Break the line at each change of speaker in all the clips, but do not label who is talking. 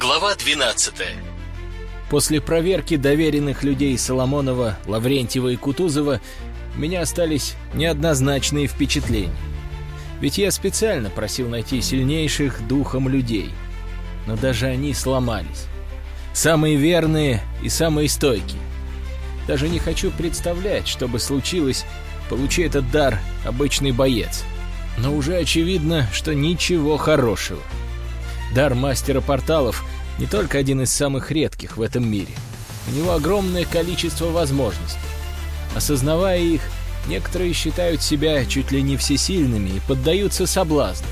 Глава 12
После проверки доверенных людей Соломонова, Лаврентьева и Кутузова меня остались неоднозначные впечатления. Ведь я специально просил найти сильнейших духом людей. Но даже они сломались. Самые верные и самые стойкие. Даже не хочу представлять, что бы случилось, получи этот дар обычный боец. Но уже очевидно, что ничего хорошего. Дар мастера порталов не только один из самых редких в этом мире. У него огромное количество возможностей. Осознавая их, некоторые считают себя чуть ли не всесильными и поддаются соблазну.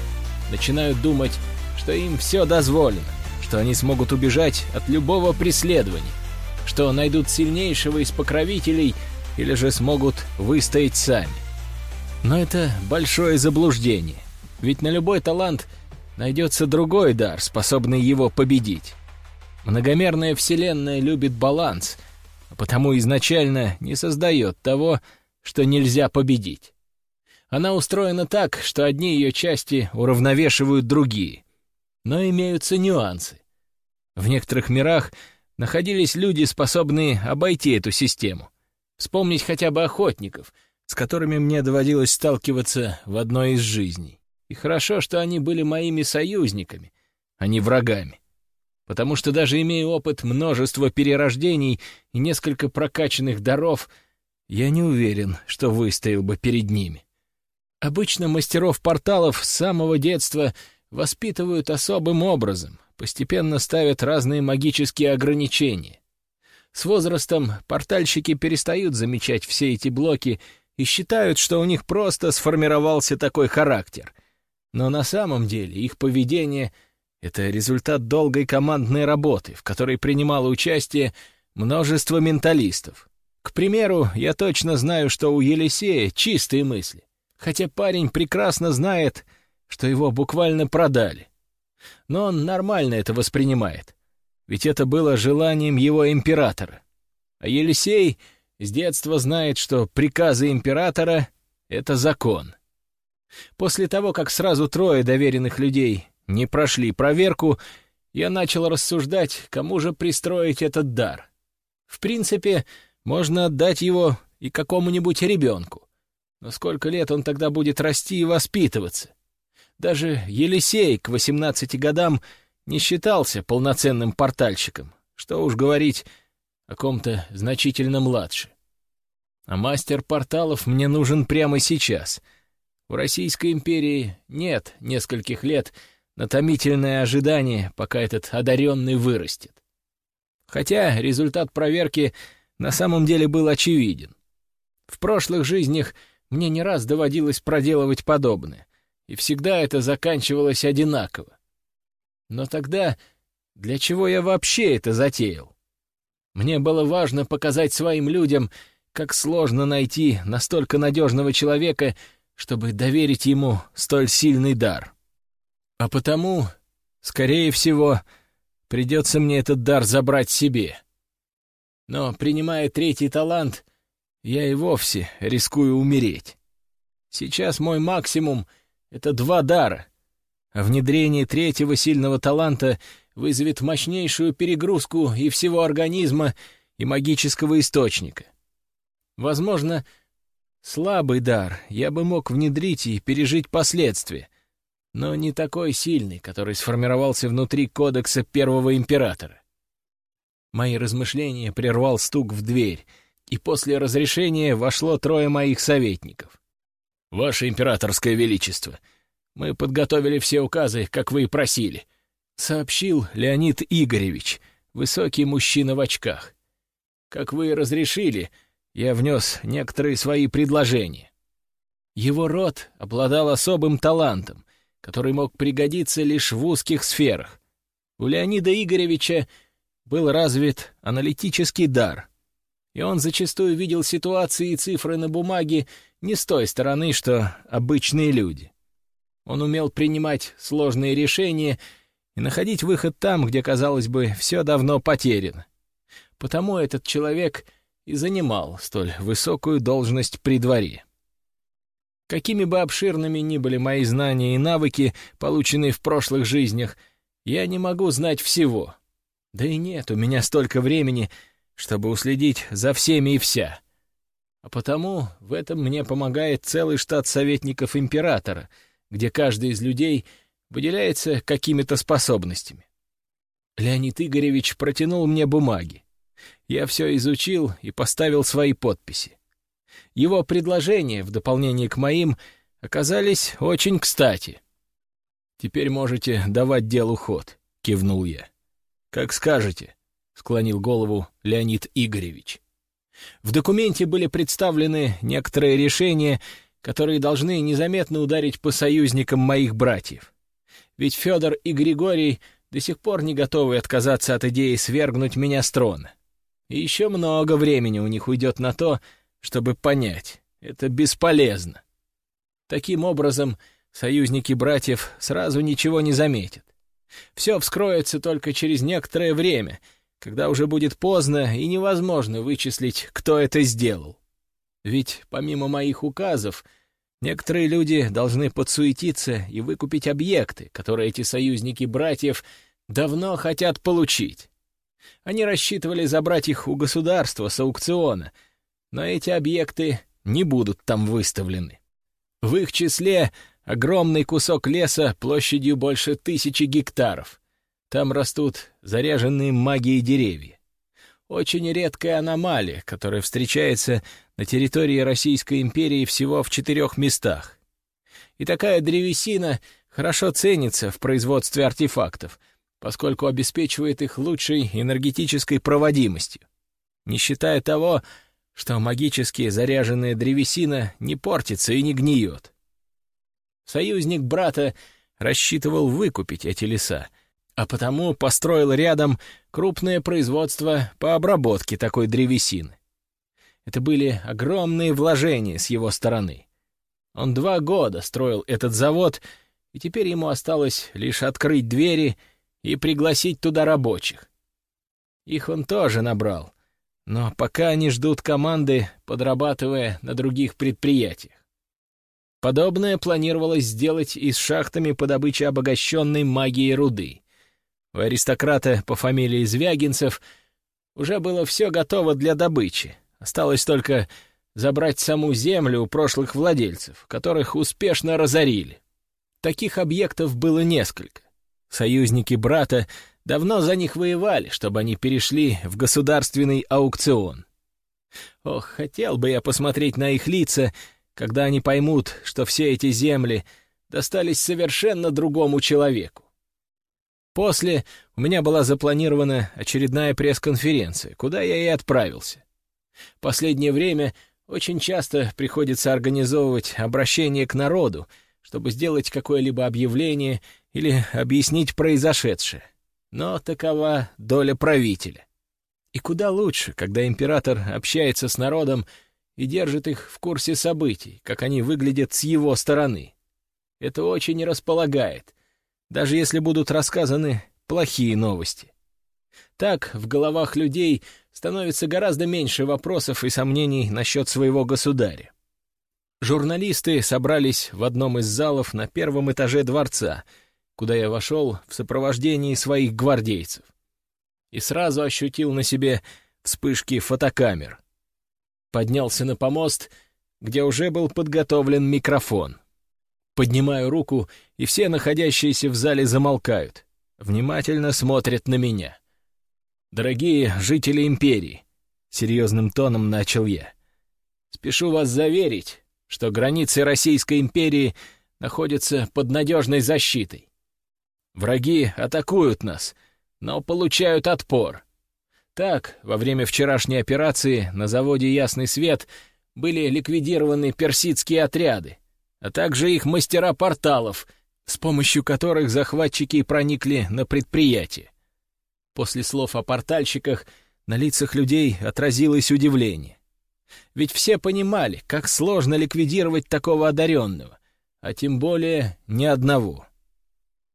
Начинают думать, что им все дозволено, что они смогут убежать от любого преследования, что найдут сильнейшего из покровителей или же смогут выстоять сами. Но это большое заблуждение, ведь на любой талант найдется другой дар, способный его победить. Многомерная вселенная любит баланс, а потому изначально не создает того, что нельзя победить. Она устроена так, что одни ее части уравновешивают другие. Но имеются нюансы. В некоторых мирах находились люди, способные обойти эту систему. Вспомнить хотя бы охотников, с которыми мне доводилось сталкиваться в одной из жизней. И хорошо, что они были моими союзниками, а не врагами. Потому что даже имея опыт множества перерождений и несколько прокачанных даров, я не уверен, что выстоял бы перед ними. Обычно мастеров порталов с самого детства воспитывают особым образом, постепенно ставят разные магические ограничения. С возрастом портальщики перестают замечать все эти блоки и считают, что у них просто сформировался такой характер — но на самом деле их поведение — это результат долгой командной работы, в которой принимало участие множество менталистов. К примеру, я точно знаю, что у Елисея чистые мысли, хотя парень прекрасно знает, что его буквально продали. Но он нормально это воспринимает, ведь это было желанием его императора. А Елисей с детства знает, что приказы императора — это закон. После того, как сразу трое доверенных людей не прошли проверку, я начал рассуждать, кому же пристроить этот дар. В принципе, можно отдать его и какому-нибудь ребенку. Но сколько лет он тогда будет расти и воспитываться? Даже Елисей к 18 годам не считался полноценным портальщиком. Что уж говорить о ком-то значительно младше. А мастер порталов мне нужен прямо сейчас — в Российской империи нет нескольких лет на томительное ожидание, пока этот одаренный вырастет. Хотя результат проверки на самом деле был очевиден. В прошлых жизнях мне не раз доводилось проделывать подобное, и всегда это заканчивалось одинаково. Но тогда для чего я вообще это затеял? Мне было важно показать своим людям, как сложно найти настолько надежного человека, чтобы доверить ему столь сильный дар. А потому, скорее всего, придется мне этот дар забрать себе. Но, принимая третий талант, я и вовсе рискую умереть. Сейчас мой максимум — это два дара, а внедрение третьего сильного таланта вызовет мощнейшую перегрузку и всего организма, и магического источника. Возможно, Слабый дар, я бы мог внедрить и пережить последствия, но не такой сильный, который сформировался внутри кодекса первого императора. Мои размышления прервал стук в дверь, и после разрешения вошло трое моих советников. «Ваше императорское величество, мы подготовили все указы, как вы и просили», — сообщил Леонид Игоревич, высокий мужчина в очках. «Как вы разрешили, — я внес некоторые свои предложения. Его род обладал особым талантом, который мог пригодиться лишь в узких сферах. У Леонида Игоревича был развит аналитический дар, и он зачастую видел ситуации и цифры на бумаге не с той стороны, что обычные люди. Он умел принимать сложные решения и находить выход там, где, казалось бы, все давно потеряно. Потому этот человек — и занимал столь высокую должность при дворе. Какими бы обширными ни были мои знания и навыки, полученные в прошлых жизнях, я не могу знать всего, Да и нет у меня столько времени, чтобы уследить за всеми и вся. А потому в этом мне помогает целый штат советников императора, где каждый из людей выделяется какими-то способностями. Леонид Игоревич протянул мне бумаги. Я все изучил и поставил свои подписи. Его предложения, в дополнение к моим, оказались очень кстати. «Теперь можете давать делу ход», — кивнул я. «Как скажете», — склонил голову Леонид Игоревич. В документе были представлены некоторые решения, которые должны незаметно ударить по союзникам моих братьев. Ведь Федор и Григорий до сих пор не готовы отказаться от идеи свергнуть меня с трона. И еще много времени у них уйдет на то, чтобы понять, это бесполезно. Таким образом, союзники братьев сразу ничего не заметят. Все вскроется только через некоторое время, когда уже будет поздно и невозможно вычислить, кто это сделал. Ведь помимо моих указов, некоторые люди должны подсуетиться и выкупить объекты, которые эти союзники братьев давно хотят получить. Они рассчитывали забрать их у государства с аукциона, но эти объекты не будут там выставлены. В их числе огромный кусок леса площадью больше тысячи гектаров. Там растут заряженные магией деревья. Очень редкая аномалия, которая встречается на территории Российской империи всего в четырех местах. И такая древесина хорошо ценится в производстве артефактов, поскольку обеспечивает их лучшей энергетической проводимостью. Не считая того, что магически заряженная древесина не портится и не гниет. Союзник брата рассчитывал выкупить эти леса, а потому построил рядом крупное производство по обработке такой древесины. Это были огромные вложения с его стороны. Он два года строил этот завод, и теперь ему осталось лишь открыть двери и пригласить туда рабочих. Их он тоже набрал, но пока они ждут команды, подрабатывая на других предприятиях. Подобное планировалось сделать и с шахтами по добыче обогащенной магией руды. У аристократа по фамилии Звягинцев уже было все готово для добычи. Осталось только забрать саму землю у прошлых владельцев, которых успешно разорили. Таких объектов было несколько. Союзники брата давно за них воевали, чтобы они перешли в государственный аукцион. Ох, хотел бы я посмотреть на их лица, когда они поймут, что все эти земли достались совершенно другому человеку. После у меня была запланирована очередная пресс-конференция, куда я и отправился. Последнее время очень часто приходится организовывать обращение к народу, чтобы сделать какое-либо объявление или объяснить произошедшее. Но такова доля правителя. И куда лучше, когда император общается с народом и держит их в курсе событий, как они выглядят с его стороны. Это очень располагает, даже если будут рассказаны плохие новости. Так в головах людей становится гораздо меньше вопросов и сомнений насчет своего государя. Журналисты собрались в одном из залов на первом этаже дворца — куда я вошел в сопровождении своих гвардейцев. И сразу ощутил на себе вспышки фотокамер. Поднялся на помост, где уже был подготовлен микрофон. Поднимаю руку, и все находящиеся в зале замолкают, внимательно смотрят на меня. «Дорогие жители империи», — серьезным тоном начал я, — «спешу вас заверить, что границы Российской империи находятся под надежной защитой. Враги атакуют нас, но получают отпор. Так, во время вчерашней операции на заводе «Ясный свет» были ликвидированы персидские отряды, а также их мастера порталов, с помощью которых захватчики проникли на предприятие. После слов о портальщиках на лицах людей отразилось удивление. Ведь все понимали, как сложно ликвидировать такого одаренного, а тем более ни одного.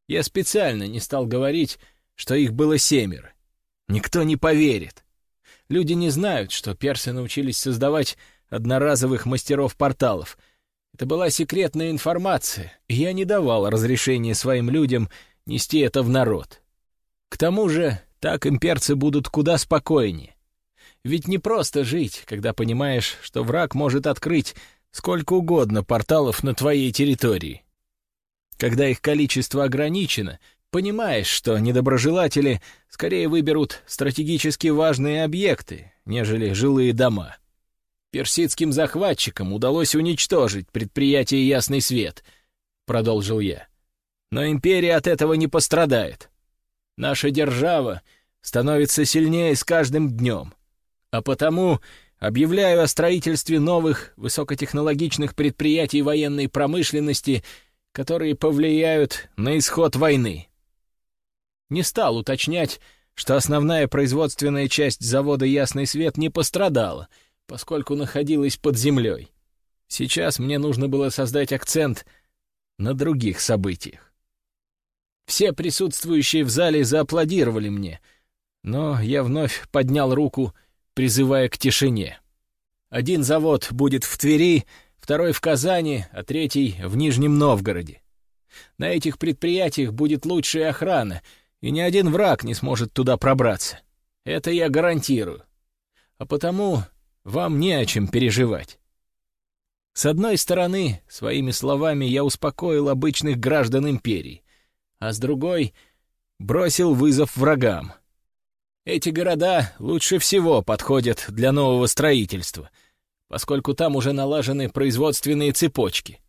Я специально не стал говорить, что их было семеро. Никто не поверит. Люди не знают, что персы научились создавать одноразовых мастеров порталов. Это была секретная информация, и я не давал разрешения своим людям нести это в народ. К тому же Так имперцы будут куда спокойнее. Ведь не просто жить, когда понимаешь, что враг может открыть сколько угодно порталов на твоей территории. Когда их количество ограничено, понимаешь, что недоброжелатели скорее выберут стратегически важные объекты, нежели жилые дома. Персидским захватчикам удалось уничтожить предприятие «Ясный свет», — продолжил я. Но империя от этого не пострадает. Наша держава становится сильнее с каждым днем. А потому объявляю о строительстве новых высокотехнологичных предприятий военной промышленности, которые повлияют на исход войны. Не стал уточнять, что основная производственная часть завода «Ясный свет» не пострадала, поскольку находилась под землей. Сейчас мне нужно было создать акцент на других событиях. Все присутствующие в зале зааплодировали мне, но я вновь поднял руку, призывая к тишине. Один завод будет в Твери, второй в Казани, а третий в Нижнем Новгороде. На этих предприятиях будет лучшая охрана, и ни один враг не сможет туда пробраться. Это я гарантирую. А потому вам не о чем переживать. С одной стороны, своими словами я успокоил обычных граждан империи а с другой — бросил вызов врагам. Эти города лучше всего подходят для нового строительства, поскольку там уже налажены производственные цепочки,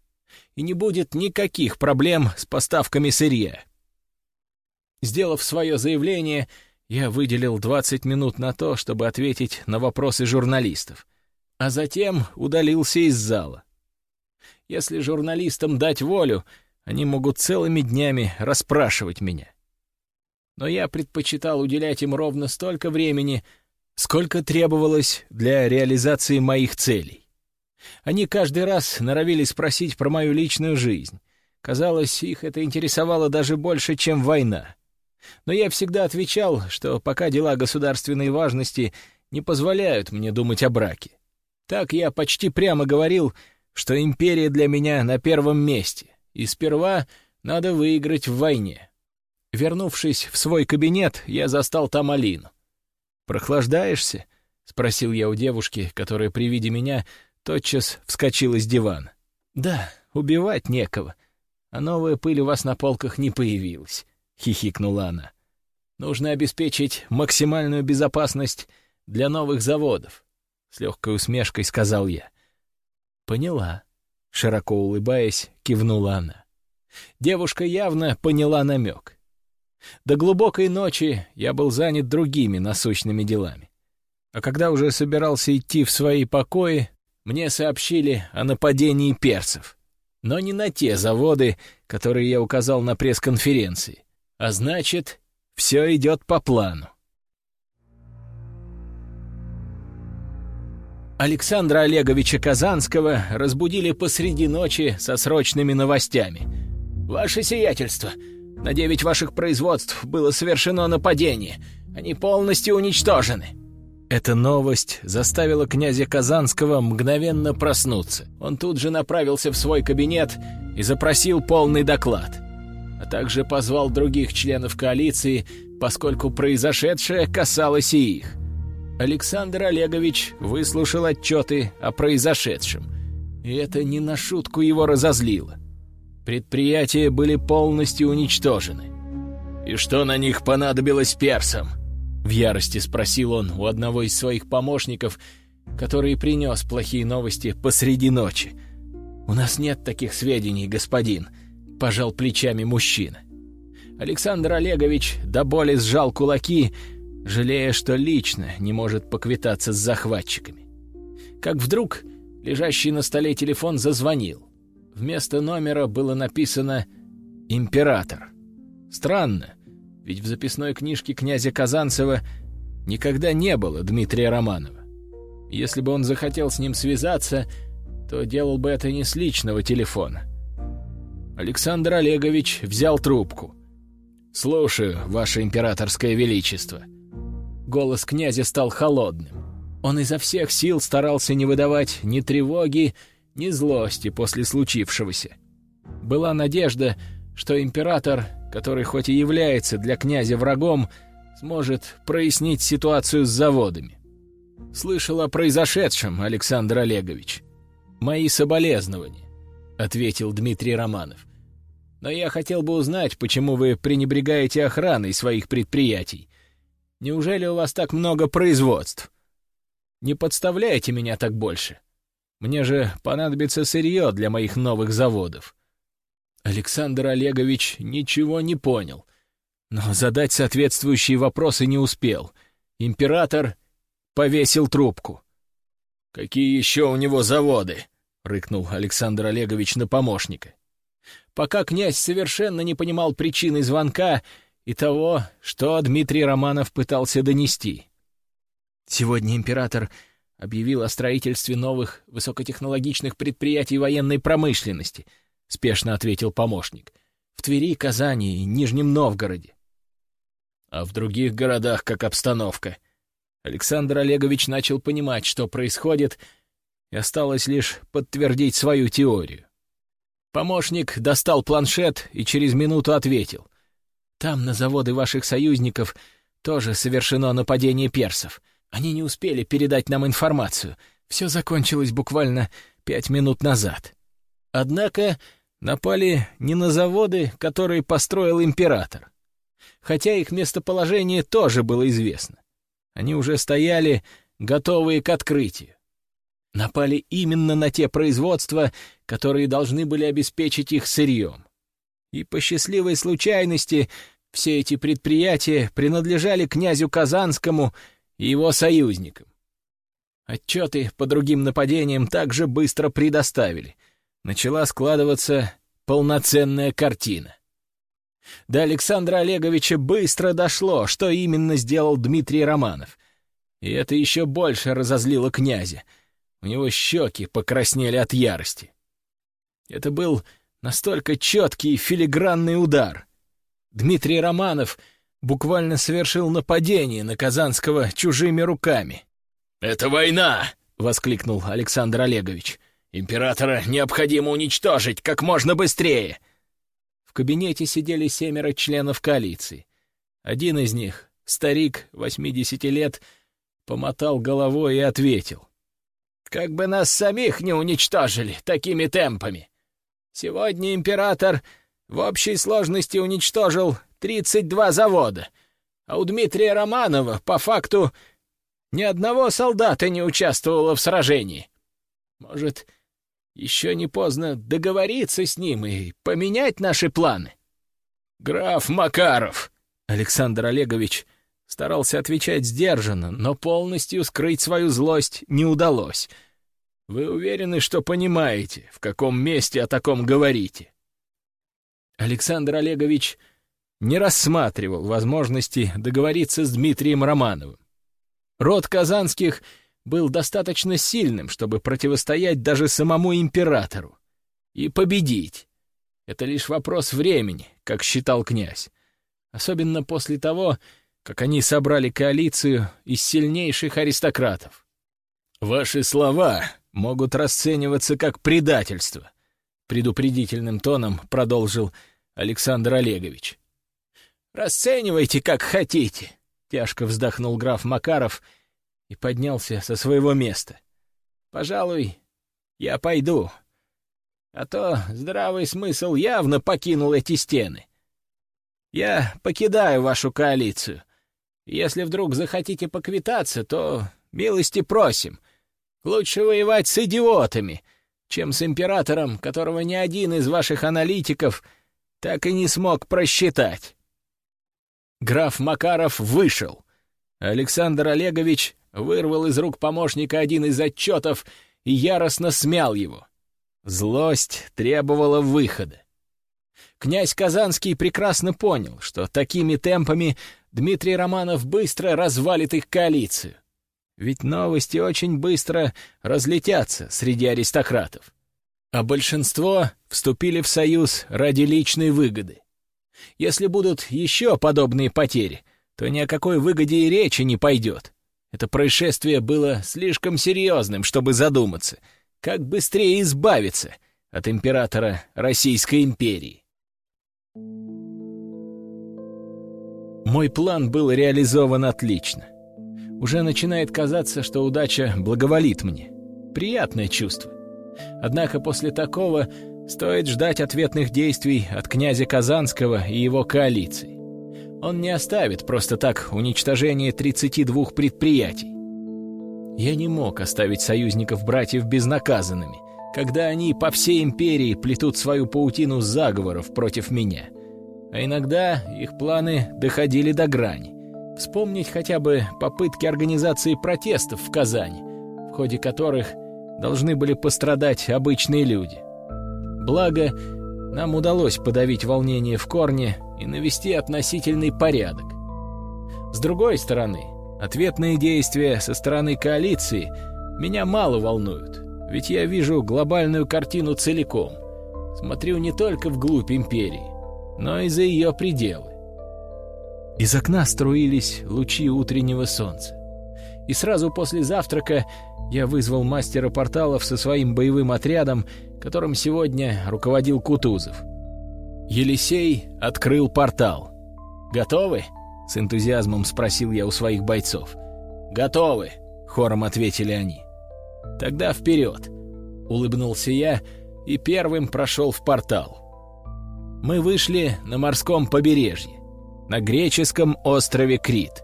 и не будет никаких проблем с поставками сырья. Сделав свое заявление, я выделил 20 минут на то, чтобы ответить на вопросы журналистов, а затем удалился из зала. Если журналистам дать волю — они могут целыми днями расспрашивать меня. Но я предпочитал уделять им ровно столько времени, сколько требовалось для реализации моих целей. Они каждый раз норовили спросить про мою личную жизнь. Казалось, их это интересовало даже больше, чем война. Но я всегда отвечал, что пока дела государственной важности не позволяют мне думать о браке. Так я почти прямо говорил, что империя для меня на первом месте и сперва надо выиграть в войне. Вернувшись в свой кабинет, я застал там Алину. «Прохлаждаешься?» — спросил я у девушки, которая при виде меня тотчас вскочила с дивана. «Да, убивать некого, а новая пыль у вас на полках не появилась», — хихикнула она. «Нужно обеспечить максимальную безопасность для новых заводов», — с легкой усмешкой сказал я. «Поняла», Широко улыбаясь, кивнула она. Девушка явно поняла намек. До глубокой ночи я был занят другими насущными делами. А когда уже собирался идти в свои покои, мне сообщили о нападении перцев. Но не на те заводы, которые я указал на пресс-конференции. А значит, все идет по плану. Александра Олеговича Казанского разбудили посреди ночи со срочными новостями. «Ваше сиятельство, на девять ваших производств было совершено нападение. Они полностью уничтожены». Эта новость заставила князя Казанского мгновенно проснуться. Он тут же направился в свой кабинет и запросил полный доклад, а также позвал других членов коалиции, поскольку произошедшее касалось и их. Александр Олегович выслушал отчеты о произошедшем, и это не на шутку его разозлило. Предприятия были полностью уничтожены. «И что на них понадобилось персам?» В ярости спросил он у одного из своих помощников, который принес плохие новости посреди ночи. «У нас нет таких сведений, господин», — пожал плечами мужчина. Александр Олегович до боли сжал кулаки, жалея, что лично не может поквитаться с захватчиками. Как вдруг лежащий на столе телефон зазвонил. Вместо номера было написано «Император». Странно, ведь в записной книжке князя Казанцева никогда не было Дмитрия Романова. Если бы он захотел с ним связаться, то делал бы это не с личного телефона. Александр Олегович взял трубку. «Слушаю, Ваше Императорское Величество», Голос князя стал холодным. Он изо всех сил старался не выдавать ни тревоги, ни злости после случившегося. Была надежда, что император, который хоть и является для князя врагом, сможет прояснить ситуацию с заводами. Слышал о произошедшем, Александр Олегович. Мои соболезнования, — ответил Дмитрий Романов. Но я хотел бы узнать, почему вы пренебрегаете охраной своих предприятий. Неужели у вас так много производств? Не подставляйте меня так больше. Мне же понадобится сырье для моих новых заводов. Александр Олегович ничего не понял, но задать соответствующие вопросы не успел. Император повесил трубку. «Какие еще у него заводы?» — рыкнул Александр Олегович на помощника. Пока князь совершенно не понимал причины звонка и того, что Дмитрий Романов пытался донести. Сегодня император объявил о строительстве новых высокотехнологичных предприятий военной промышленности —— спешно ответил помощник. «В Твери, Казани и Нижнем Новгороде». «А в других городах как обстановка?» Александр Олегович начал понимать, что происходит, и осталось лишь подтвердить свою теорию. Помощник достал планшет и через минуту ответил. «Там, на заводы ваших союзников, тоже совершено нападение персов. Они не успели передать нам информацию. Все закончилось буквально пять минут назад». Однако напали не на заводы, которые построил император. Хотя их местоположение тоже было известно. Они уже стояли, готовые к открытию. Напали именно на те производства, которые должны были обеспечить их сырьем. И по счастливой случайности все эти предприятия принадлежали князю Казанскому и его союзникам. Отчеты по другим нападениям также быстро предоставили — начала складываться полноценная картина. До Александра Олеговича быстро дошло, что именно сделал Дмитрий Романов. И это еще больше разозлило князя. У него щеки покраснели от ярости. Это был настолько четкий филигранный удар. Дмитрий Романов буквально совершил нападение на Казанского чужими руками. «Это война!» — воскликнул Александр Олегович. Императора необходимо уничтожить как можно быстрее!» В кабинете сидели семеро членов коалиции. Один из них, старик, 80 лет, помотал головой и ответил. «Как бы нас самих не уничтожили такими темпами! Сегодня император в общей сложности уничтожил 32 завода, а у Дмитрия Романова, по факту, ни одного солдата не участвовало в сражении. Может, еще не поздно договориться с ним и поменять наши планы. Граф Макаров, Александр Олегович старался отвечать сдержанно, но полностью скрыть свою злость не удалось. Вы уверены, что понимаете, в каком месте о таком говорите? Александр Олегович не рассматривал возможности договориться с Дмитрием Романовым. Род Казанских — был достаточно сильным, чтобы противостоять даже самому императору. И победить. Это лишь вопрос времени, как считал князь. Особенно после того, как они собрали коалицию из сильнейших аристократов. «Ваши слова могут расцениваться как предательство», — предупредительным тоном продолжил Александр Олегович. «Расценивайте, как хотите», — тяжко вздохнул граф Макаров — и поднялся со своего места. «Пожалуй, я пойду. А то здравый смысл явно покинул эти стены. Я покидаю вашу коалицию. Если вдруг захотите поквитаться, то милости просим. Лучше воевать с идиотами, чем с императором, которого ни один из ваших аналитиков так и не смог просчитать». Граф Макаров вышел. Александр Олегович вырвал из рук помощника один из отчетов и яростно смял его. Злость требовала выхода. Князь Казанский прекрасно понял, что такими темпами Дмитрий Романов быстро развалит их коалицию. Ведь новости очень быстро разлетятся среди аристократов. А большинство вступили в союз ради личной выгоды. Если будут еще подобные потери, то ни о какой выгоде и речи не пойдет. Это происшествие было слишком серьезным, чтобы задуматься, как быстрее избавиться от императора Российской империи. Мой план был реализован отлично. Уже начинает казаться, что удача благоволит мне. Приятное чувство. Однако после такого стоит ждать ответных действий от князя Казанского и его коалиции. Он не оставит просто так уничтожение 32 предприятий. Я не мог оставить союзников-братьев безнаказанными, когда они по всей империи плетут свою паутину заговоров против меня. А иногда их планы доходили до грани. Вспомнить хотя бы попытки организации протестов в Казани, в ходе которых должны были пострадать обычные люди. Благо, нам удалось подавить волнение в корне и навести относительный порядок. С другой стороны, Ответные действия со стороны коалиции меня мало волнуют, ведь я вижу глобальную картину целиком. Смотрю не только вглубь империи, но и за ее пределы. Из окна струились лучи утреннего солнца. И сразу после завтрака я вызвал мастера порталов со своим боевым отрядом, которым сегодня руководил Кутузов. Елисей открыл портал. «Готовы?» — с энтузиазмом спросил я у своих бойцов. «Готовы!» — хором ответили они. «Тогда вперед!» — улыбнулся я и первым прошел в портал. Мы вышли на морском побережье, на греческом острове Крит.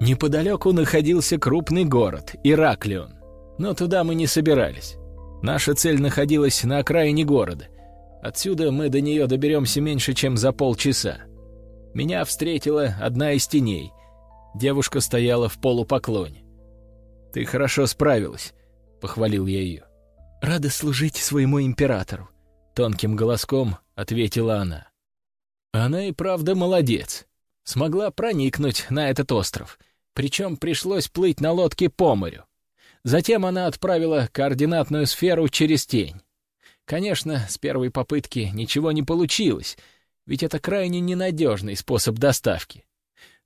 Неподалеку находился крупный город — Ираклион, но туда мы не собирались. Наша цель находилась на окраине города. Отсюда мы до нее доберемся меньше, чем за полчаса. Меня встретила одна из теней. Девушка стояла в полупоклоне. «Ты хорошо справилась», — похвалил я ее. «Рада служить своему императору», — тонким голоском ответила она. Она и правда молодец. Смогла проникнуть на этот остров, причем пришлось плыть на лодке по морю. Затем она отправила координатную сферу через тень. Конечно, с первой попытки ничего не получилось — ведь это крайне ненадежный способ доставки.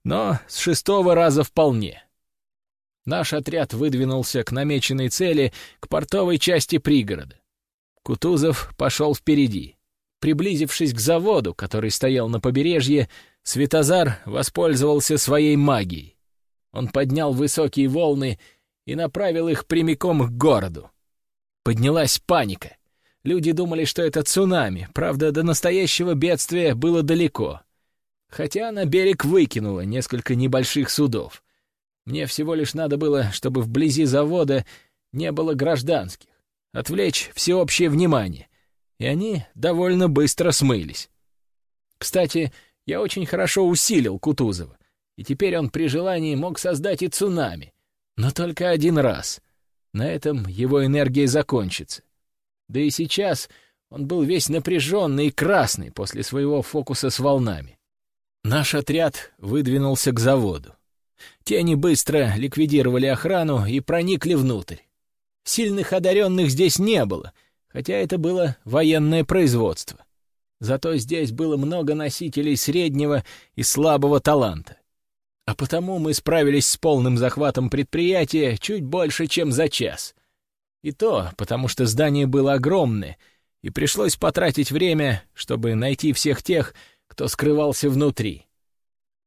Но с шестого раза вполне. Наш отряд выдвинулся к намеченной цели, к портовой части пригорода. Кутузов пошел впереди. Приблизившись к заводу, который стоял на побережье, Светозар воспользовался своей магией. Он поднял высокие волны и направил их прямиком к городу. Поднялась паника. Люди думали, что это цунами, правда, до настоящего бедствия было далеко. Хотя на берег выкинуло несколько небольших судов. Мне всего лишь надо было, чтобы вблизи завода не было гражданских, отвлечь всеобщее внимание, и они довольно быстро смылись. Кстати, я очень хорошо усилил Кутузова, и теперь он при желании мог создать и цунами, но только один раз. На этом его энергия закончится. Да и сейчас он был весь напряженный и красный после своего фокуса с волнами. Наш отряд выдвинулся к заводу. Тени быстро ликвидировали охрану и проникли внутрь. Сильных одаренных здесь не было, хотя это было военное производство. Зато здесь было много носителей среднего и слабого таланта. А потому мы справились с полным захватом предприятия чуть больше, чем за час — и то, потому что здание было огромное, и пришлось потратить время, чтобы найти всех тех, кто скрывался внутри.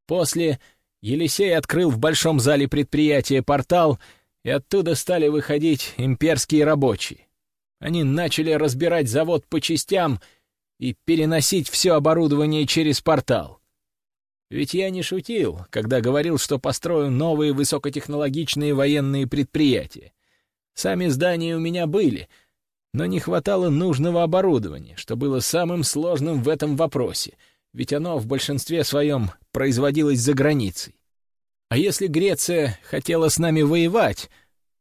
После Елисей открыл в большом зале предприятия портал, и оттуда стали выходить имперские рабочие. Они начали разбирать завод по частям и переносить все оборудование через портал. Ведь я не шутил, когда говорил, что построю новые высокотехнологичные военные предприятия. Сами здания у меня были, но не хватало нужного оборудования, что было самым сложным в этом вопросе, ведь оно в большинстве своем производилось за границей. А если Греция хотела с нами воевать,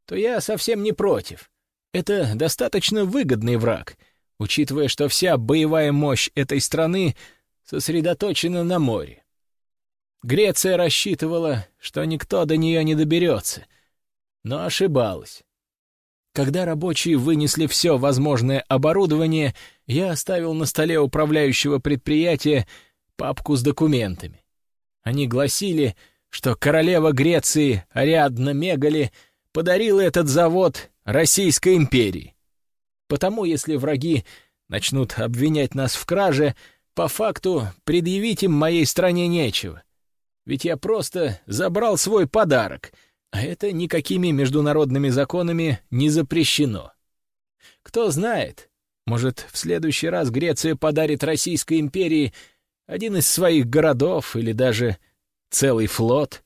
то я совсем не против. Это достаточно выгодный враг, учитывая, что вся боевая мощь этой страны сосредоточена на море. Греция рассчитывала, что никто до нее не доберется, но ошибалась. Когда рабочие вынесли все возможное оборудование, я оставил на столе управляющего предприятия папку с документами. Они гласили, что королева Греции Ариадна Мегали подарила этот завод Российской империи. Потому, если враги начнут обвинять нас в краже, по факту предъявить им моей стране нечего. Ведь я просто забрал свой подарок, а это никакими международными законами не запрещено. Кто знает, может, в следующий раз Греция подарит Российской империи один из своих городов или даже целый флот.